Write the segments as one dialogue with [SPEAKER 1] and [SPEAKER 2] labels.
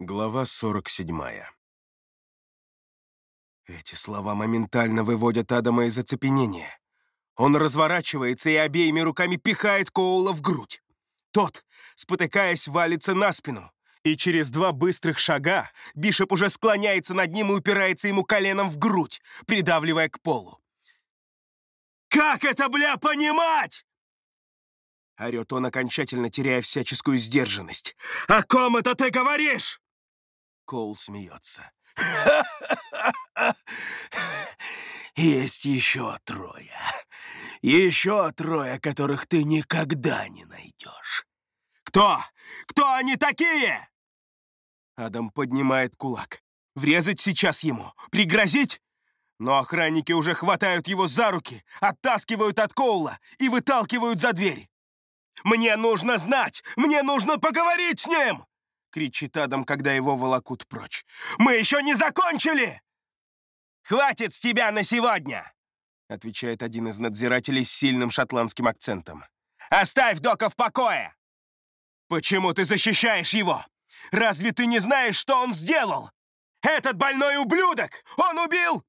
[SPEAKER 1] Глава 47 Эти слова моментально выводят Адама из оцепенения. Он разворачивается и обеими руками пихает Коула в грудь. Тот, спотыкаясь, валится на спину. И через два быстрых шага Бишоп уже склоняется над ним и упирается ему коленом в грудь, придавливая к полу. «Как это, бля, понимать?» Орет он, окончательно теряя всяческую сдержанность. «О ком это ты говоришь?» Коул смеется.
[SPEAKER 2] Есть еще трое. Еще трое, которых ты никогда не найдешь.
[SPEAKER 1] «Кто? Кто они такие?» Адам поднимает кулак. Врезать сейчас ему? Пригрозить? Но охранники уже хватают его за руки, оттаскивают от Коула и выталкивают за дверь. «Мне нужно знать! Мне нужно поговорить с ним!» — кричит Адам, когда его волокут прочь. «Мы еще не закончили!» «Хватит с тебя на сегодня!» — отвечает один из надзирателей с сильным шотландским акцентом. «Оставь Дока в покое!» «Почему ты защищаешь его? Разве ты не знаешь, что он сделал? Этот больной ублюдок! Он убил...»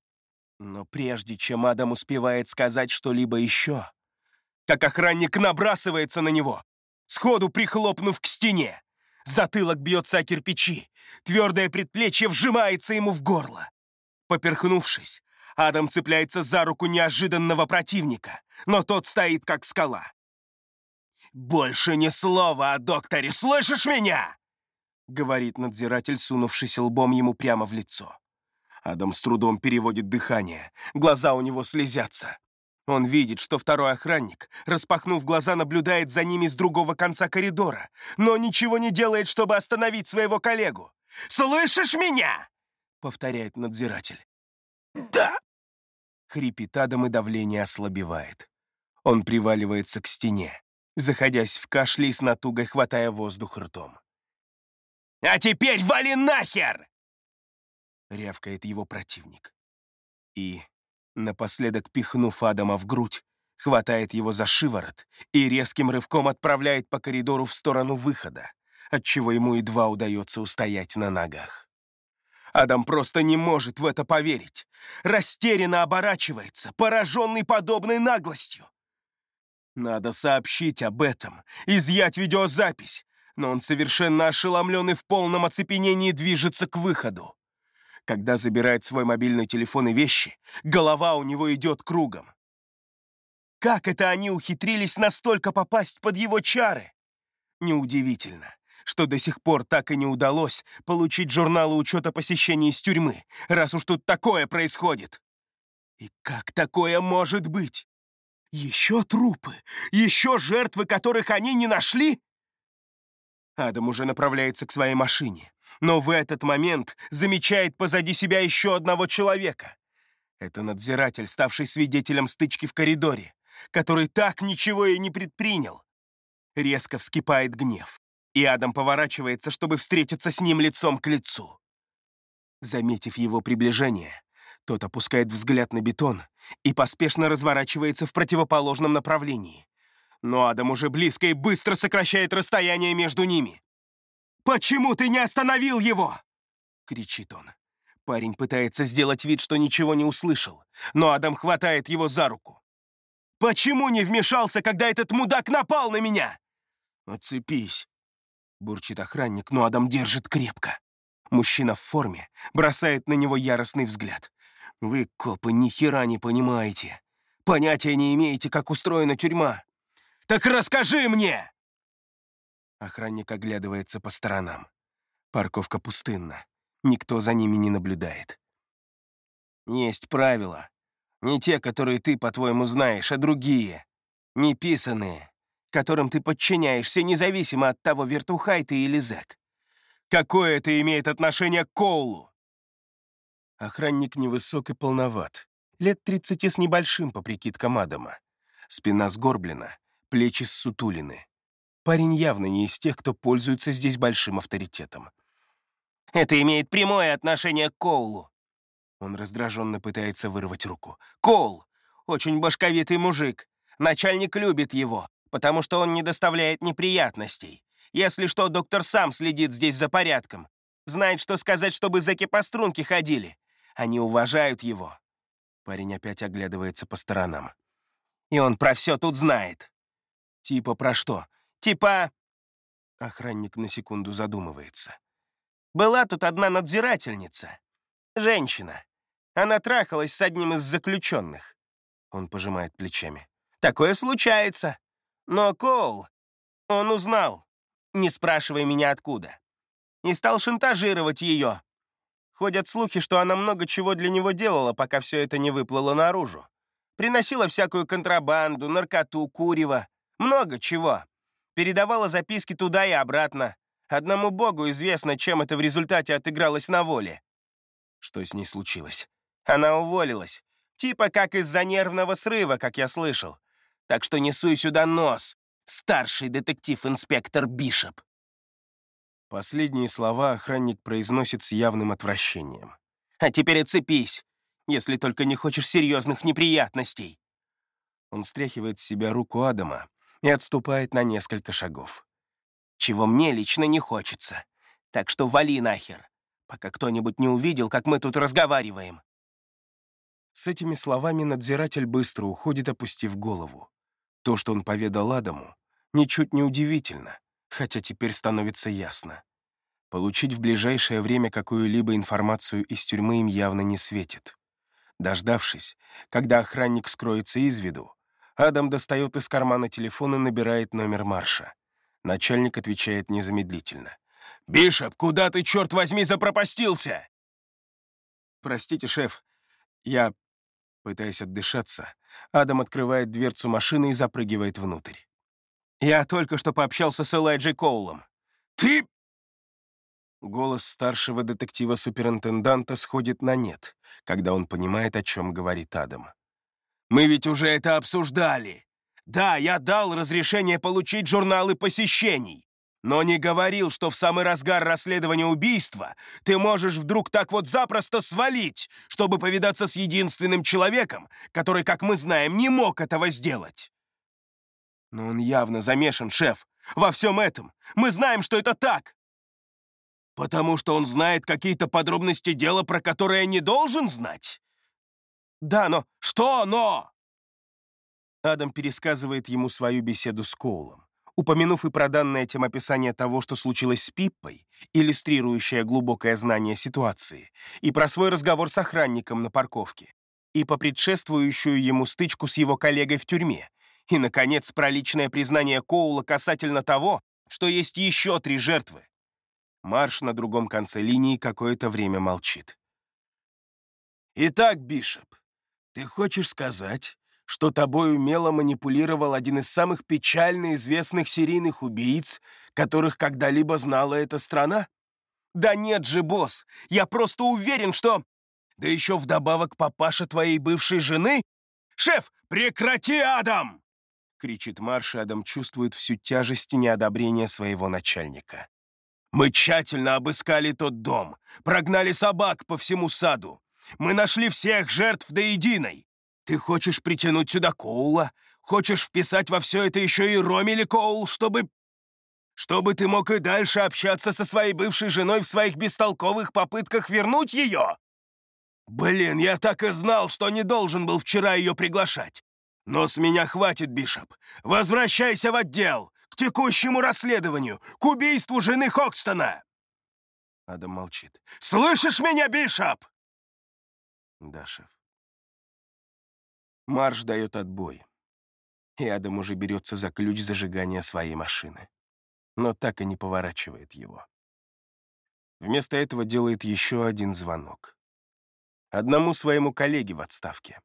[SPEAKER 1] Но прежде чем Адам успевает сказать что-либо еще, как охранник набрасывается на него, сходу прихлопнув к стене. Затылок бьется о кирпичи, твердое предплечье вжимается ему в горло. Поперхнувшись, Адам цепляется за руку неожиданного противника, но тот стоит как скала. «Больше ни слова о докторе, слышишь меня?» — говорит надзиратель, сунувшись лбом ему прямо в лицо. Адам с трудом переводит дыхание, глаза у него слезятся. Он видит, что второй охранник, распахнув глаза, наблюдает за ними с другого конца коридора, но ничего не делает, чтобы остановить своего коллегу. «Слышишь меня?» — повторяет надзиратель.
[SPEAKER 2] «Да!»
[SPEAKER 1] — хрипит Адам, и давление ослабевает. Он приваливается к стене, заходясь в кашле и с натугой хватая воздух ртом. «А теперь вали нахер!» — рявкает его противник. И Напоследок пихнув Адама в грудь, хватает его за шиворот и резким рывком отправляет по коридору в сторону выхода, отчего ему едва удается устоять на ногах. Адам просто не может в это поверить. Растерянно оборачивается, пораженный подобной наглостью. Надо сообщить об этом, изъять видеозапись, но он совершенно ошеломлен и в полном оцепенении движется к выходу. Когда забирает свой мобильный телефон и вещи, голова у него идет кругом. Как это они ухитрились настолько попасть под его чары? Неудивительно, что до сих пор так и не удалось получить журналы учета посещений из тюрьмы, раз уж тут такое происходит. И как такое может быть? Еще трупы? Еще жертвы, которых они не нашли? Адам уже направляется к своей машине но в этот момент замечает позади себя еще одного человека. Это надзиратель, ставший свидетелем стычки в коридоре, который так ничего и не предпринял. Резко вскипает гнев, и Адам поворачивается, чтобы встретиться с ним лицом к лицу. Заметив его приближение, тот опускает взгляд на бетон и поспешно разворачивается в противоположном направлении. Но Адам уже близко и быстро сокращает расстояние между ними. «Почему ты не остановил его?» — кричит он. Парень пытается сделать вид, что ничего не услышал, но Адам хватает его за руку. «Почему не вмешался, когда этот мудак напал на меня?» «Отцепись!» — бурчит охранник, но Адам держит крепко. Мужчина в форме бросает на него яростный взгляд. «Вы, копы, ни хера не понимаете. Понятия не имеете, как устроена тюрьма. Так расскажи мне!» Охранник оглядывается по сторонам. Парковка пустынна. Никто за ними не наблюдает. Есть правила. Не те, которые ты, по-твоему, знаешь, а другие. Неписанные, которым ты подчиняешься, независимо от того, вертухай ты или зэк. Какое это имеет отношение к Коулу? Охранник невысок и полноват. Лет тридцати с небольшим, по прикидкам Адама. Спина сгорблена, плечи ссутулины. Парень явно не из тех, кто пользуется здесь большим авторитетом. «Это имеет прямое отношение к Коулу!» Он раздраженно пытается вырвать руку. «Коул! Очень башковитый мужик. Начальник любит его, потому что он не доставляет неприятностей. Если что, доктор сам следит здесь за порядком. Знает, что сказать, чтобы зэки по струнке ходили. Они уважают его. Парень опять оглядывается по сторонам. И он про все тут знает. Типа про что? Типа... Охранник на секунду задумывается. Была тут одна надзирательница. Женщина. Она трахалась с одним из заключенных. Он пожимает плечами. Такое случается. Но Коул, он узнал, не спрашивай меня откуда, и стал шантажировать ее. Ходят слухи, что она много чего для него делала, пока все это не выплыло наружу. Приносила всякую контрабанду, наркоту, курево, много чего. Передавала записки туда и обратно. Одному богу известно, чем это в результате отыгралось на воле. Что с ней случилось? Она уволилась. Типа как из-за нервного срыва, как я слышал. Так что не суй сюда нос, старший детектив-инспектор Бишоп. Последние слова охранник произносит с явным отвращением. «А теперь оцепись если только не хочешь серьезных неприятностей». Он стряхивает с себя руку Адама и отступает на несколько шагов. «Чего мне лично не хочется. Так что вали нахер, пока кто-нибудь не увидел, как мы тут разговариваем». С этими словами надзиратель быстро уходит, опустив голову. То, что он поведал Адаму, ничуть не удивительно, хотя теперь становится ясно. Получить в ближайшее время какую-либо информацию из тюрьмы им явно не светит. Дождавшись, когда охранник скроется из виду, Адам достает из кармана телефон и набирает номер Марша. Начальник отвечает незамедлительно. «Бишоп, куда ты, черт возьми, запропастился?» «Простите, шеф, я...» Пытаясь отдышаться, Адам открывает дверцу машины и запрыгивает внутрь. «Я только что пообщался с Элайджей Коулом».
[SPEAKER 2] «Ты...»
[SPEAKER 1] Голос старшего детектива-суперинтенданта сходит на нет, когда он понимает, о чем говорит Адам.
[SPEAKER 2] «Мы ведь уже это обсуждали. Да, я дал разрешение получить журналы посещений, но не говорил, что в самый разгар расследования убийства ты можешь вдруг так вот запросто свалить, чтобы повидаться с единственным человеком, который, как мы знаем, не мог этого сделать». «Но он явно замешан, шеф, во всем этом. Мы знаем, что это так!» Потому что он знает какие-то подробности дела, про которые не должен знать? Да, но... Что но? Адам пересказывает ему свою беседу с Коулом, упомянув и про данное тем описание того, что случилось с Пиппой, иллюстрирующее глубокое знание ситуации, и про свой разговор с охранником на парковке, и по предшествующую ему стычку с его коллегой в тюрьме, и, наконец, про личное признание Коула касательно того, что есть еще три жертвы, Марш на другом конце линии какое-то время молчит. «Итак, Бишоп, ты хочешь сказать, что тобой умело манипулировал один из самых печально известных серийных убийц, которых когда-либо знала эта страна? Да нет же, босс, я просто уверен, что... Да еще вдобавок папаша твоей бывшей жены? Шеф, прекрати, Адам! кричит Марш, и Адам чувствует всю тяжесть и неодобрение своего начальника. Мы тщательно обыскали тот дом, прогнали собак по всему саду. Мы нашли всех жертв до единой. Ты хочешь притянуть сюда Коула? Хочешь вписать во все это еще и Ромили Коул, чтобы... Чтобы ты мог и дальше общаться со своей бывшей женой в своих бестолковых попытках вернуть ее? Блин, я так и знал, что не должен был вчера ее приглашать. Но с меня хватит, Бишоп. Возвращайся в отдел текущему расследованию, к убийству жены Хокстона!» Адам молчит. «Слышишь меня, Бишоп?» «Да, шеф». Марш дает отбой, и Адам уже берется за ключ зажигания своей машины, но так и не поворачивает его. Вместо этого делает еще один звонок. Одному своему коллеге в отставке.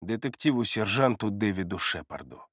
[SPEAKER 2] Детективу-сержанту Дэвиду Шепарду.